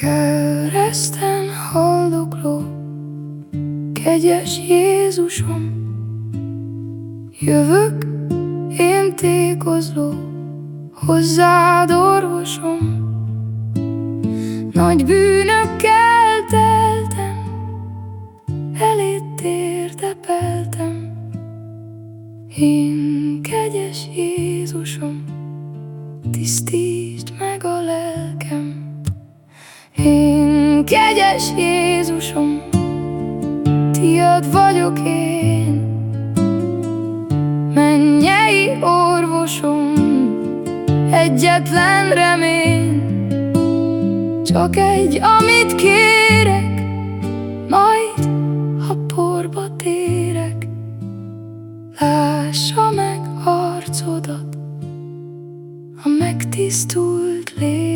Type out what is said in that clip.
Kereszten haldokló, kegyes Jézusom, Jövök én tékozló, hozzád orvosom, Nagy bűnökkel teltem, elét térdepeltem, Én kegyes Jézusom, tisztítsd Én kegyes Jézusom, tiad vagyok én, mennyei orvosom, egyetlen remény, csak egy, amit kérek, majd ha porba térek, lássa meg arcodat, a megtisztult lélek.